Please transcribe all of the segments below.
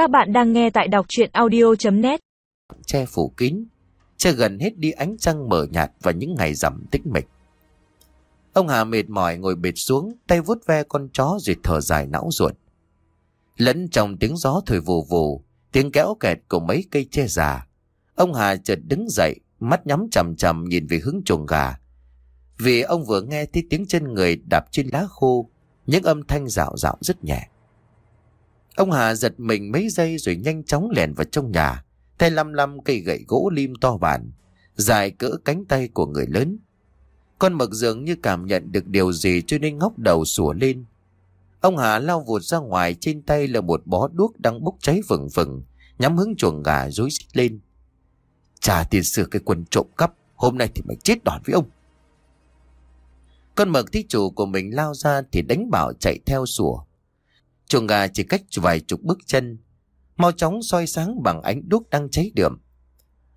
Các bạn đang nghe tại đọc chuyện audio.net Che phủ kín, che gần hết đi ánh trăng mờ nhạt và những ngày rằm tĩnh mịch. Ông Hà mệt mỏi ngồi bệt xuống, tay vuốt ve con chó rồi thở dài não ruột. Lẫn trong tiếng gió thổi vù vù, tiếng kéo kẹt của mấy cây tre già. Ông Hà chợt đứng dậy, mắt nhắm chầm chầm nhìn về hướng chuồng gà. Vì ông vừa nghe thấy tiếng chân người đạp trên lá khô, những âm thanh rạo rạo rất nhẹ. Ông Hà giật mình mấy giây rồi nhanh chóng lèn vào trong nhà, tay lăm lăm cây gậy gỗ lim to bản, dài cỡ cánh tay của người lớn. Con mực dường như cảm nhận được điều gì cho nên ngóc đầu sủa lên. Ông Hà lao vụt ra ngoài trên tay là một bó đuốc đang bốc cháy vừng vừng, nhắm hướng chuồng gà rối xích lên. Trả tiền sửa cái quần trộm cắp, hôm nay thì mày chết đòn với ông. Con mực thí chủ của mình lao ra thì đánh bảo chạy theo sủa. Chuồng gà chỉ cách vài chục bước chân, mau chóng soi sáng bằng ánh đuốc đang cháy đượm.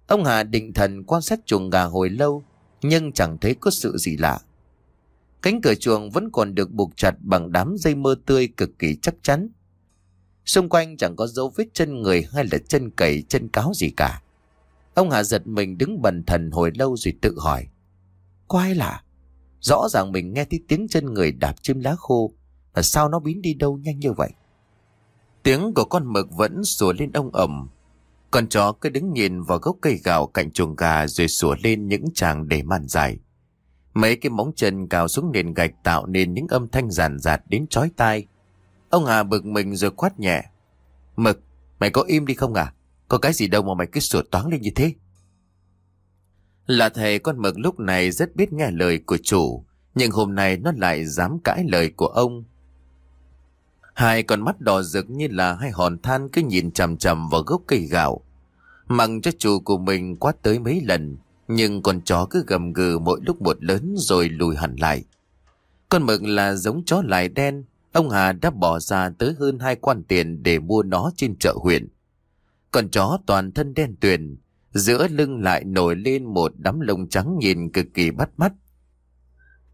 Ông Hà định thần quan sát chuồng gà hồi lâu, nhưng chẳng thấy có sự gì lạ. Cánh cửa chuồng vẫn còn được buộc chặt bằng đám dây mơ tươi cực kỳ chắc chắn. Xung quanh chẳng có dấu vết chân người hay là chân cầy, chân cáo gì cả. Ông Hà giật mình đứng bần thần hồi lâu rồi tự hỏi. Có ai lạ? Rõ ràng mình nghe thấy tiếng chân người đạp chim lá khô là sao nó biến đi đâu nhanh như vậy? Tiếng của con mực vẫn sủa lên ông ẩm. Con chó cứ đứng nhìn vào gốc cây gạo cạnh chuồng gà rồi sủa lên những tràng để màn dài. Mấy cái móng chân cào xuống nền gạch tạo nên những âm thanh giàn giạt đến chói tai. Ông Hà bực mình rồi quát nhẹ. Mực, mày có im đi không à? Có cái gì đâu mà mày cứ sủa toáng lên như thế? Là thầy con mực lúc này rất biết nghe lời của chủ, nhưng hôm nay nó lại dám cãi lời của ông. Hai con mắt đỏ rực như là hai hòn than cứ nhìn chằm chằm vào gốc cây gạo. Mặc cho chủ của mình quát tới mấy lần, nhưng con chó cứ gầm gừ mỗi lúc một lớn rồi lùi hẳn lại. Con mực là giống chó lại đen, ông Hà đã bỏ ra tới hơn hai quan tiền để mua nó trên chợ huyện. Con chó toàn thân đen tuyền, giữa lưng lại nổi lên một đám lông trắng nhìn cực kỳ bắt mắt.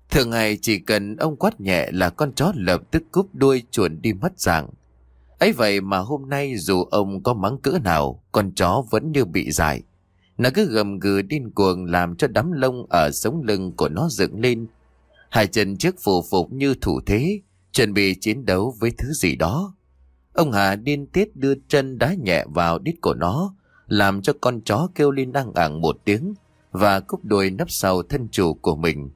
Thường ngày chỉ cần ông quát nhẹ là con chó lập tức cúp đuôi chuồn đi mất dạng. ấy vậy mà hôm nay dù ông có mắng cỡ nào, con chó vẫn như bị dại. Nó cứ gầm gừ điên cuồng làm cho đám lông ở sống lưng của nó dựng lên. Hai chân trước phù phục như thủ thế, chuẩn bị chiến đấu với thứ gì đó. Ông Hà điên tiết đưa chân đá nhẹ vào đít của nó, làm cho con chó kêu lên đang ảng một tiếng và cúp đuôi nấp sau thân chủ của mình.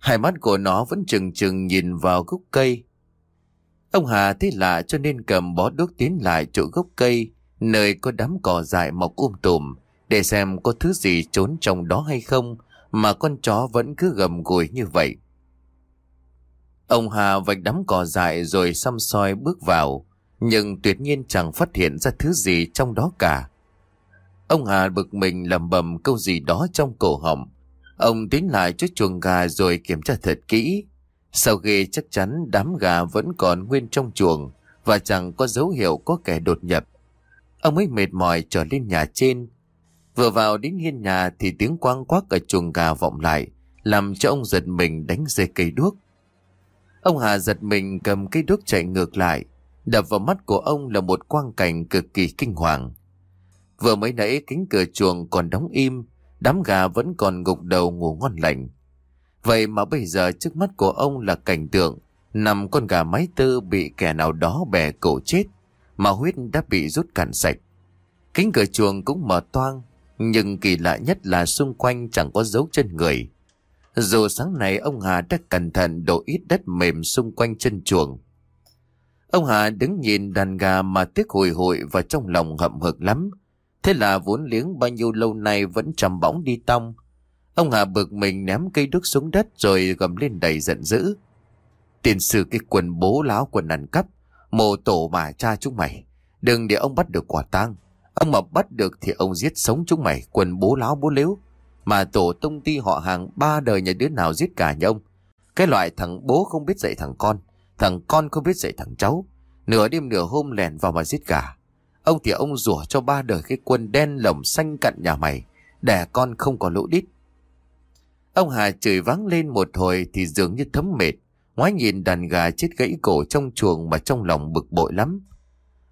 Hai mắt của nó vẫn chừng chừng nhìn vào gốc cây. Ông Hà thấy lạ cho nên cầm bó đuốc tiến lại chỗ gốc cây, nơi có đám cỏ dại mọc um tùm, để xem có thứ gì trốn trong đó hay không, mà con chó vẫn cứ gầm gùi như vậy. Ông Hà vạch đám cỏ dại rồi xăm soi bước vào, nhưng tuyệt nhiên chẳng phát hiện ra thứ gì trong đó cả. Ông Hà bực mình lầm bầm câu gì đó trong cổ họng. Ông tiến lại chỗ chuồng gà rồi kiểm tra thật kỹ. Sau khi chắc chắn đám gà vẫn còn nguyên trong chuồng và chẳng có dấu hiệu có kẻ đột nhập. Ông ấy mệt mỏi trở lên nhà trên. Vừa vào đến hiên nhà thì tiếng quang quắc ở chuồng gà vọng lại, làm cho ông giật mình đánh rơi cây đuốc. Ông Hà giật mình cầm cây đuốc chạy ngược lại, đập vào mắt của ông là một quang cảnh cực kỳ kinh hoàng. Vừa mới nãy cánh cửa chuồng còn đóng im, đám gà vẫn còn gục đầu ngủ ngon lành. Vậy mà bây giờ trước mắt của ông là cảnh tượng nằm con gà mái tư bị kẻ nào đó bẻ cổ chết, mà huyết đã bị rút cạn sạch. kính cửa chuồng cũng mở toang, nhưng kỳ lạ nhất là xung quanh chẳng có dấu chân người. Dù sáng nay ông Hà đã cẩn thận đổ ít đất mềm xung quanh chân chuồng. Ông Hà đứng nhìn đàn gà mà tiếc hồi hội và trong lòng hậm hực lắm. Thế là vốn liếng bao nhiêu lâu nay vẫn trầm bóng đi tong. Ông Hà bực mình ném cây đúc xuống đất rồi gầm lên đầy giận dữ. Tiền sư cái quần bố láo quần ăn cắp, mồ tổ mà cha chúng mày. Đừng để ông bắt được quả tang. Ông mà bắt được thì ông giết sống chúng mày, quần bố láo bố liếu Mà tổ tông ti họ hàng ba đời nhà đứa nào giết cả nhà ông. Cái loại thằng bố không biết dạy thằng con, thằng con không biết dạy thằng cháu. Nửa đêm nửa hôm lèn vào mà giết cả. Ông thì ông rủa cho ba đời cái quân đen lồng xanh cặn nhà mày, đẻ con không có lỗ đít. Ông Hà chửi vắng lên một hồi thì dường như thấm mệt, ngoái nhìn đàn gà chết gãy cổ trong chuồng mà trong lòng bực bội lắm.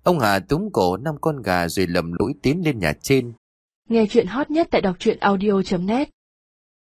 Ông Hà túm cổ năm con gà rồi lầm lũi tiến lên nhà trên. Nghe chuyện hot nhất tại đọc truyện audio.net